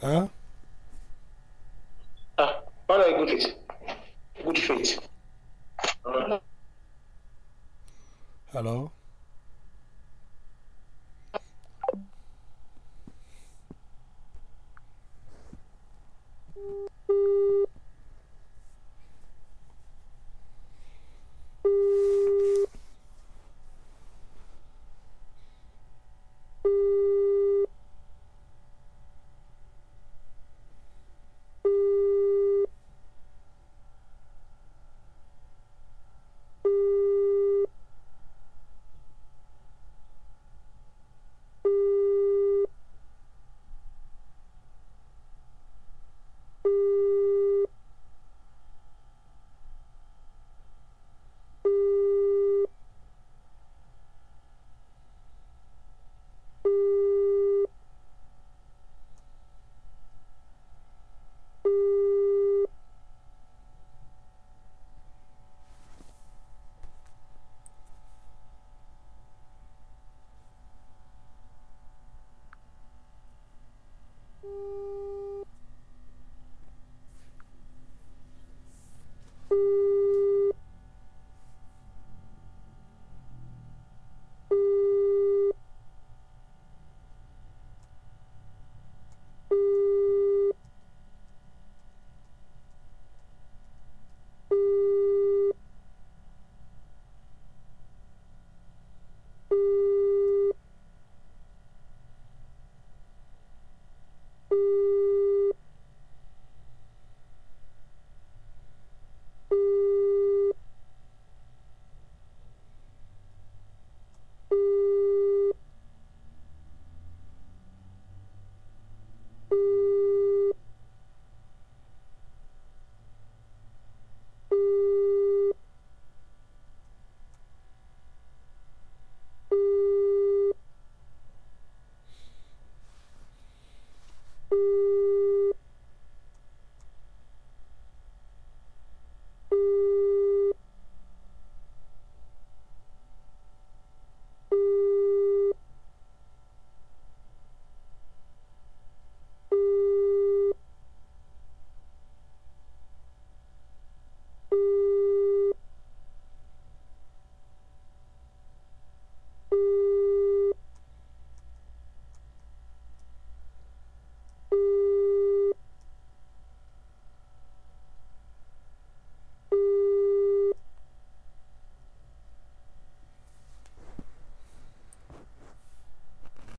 Huh? Ah, what are good faith? Good faith. Hello? you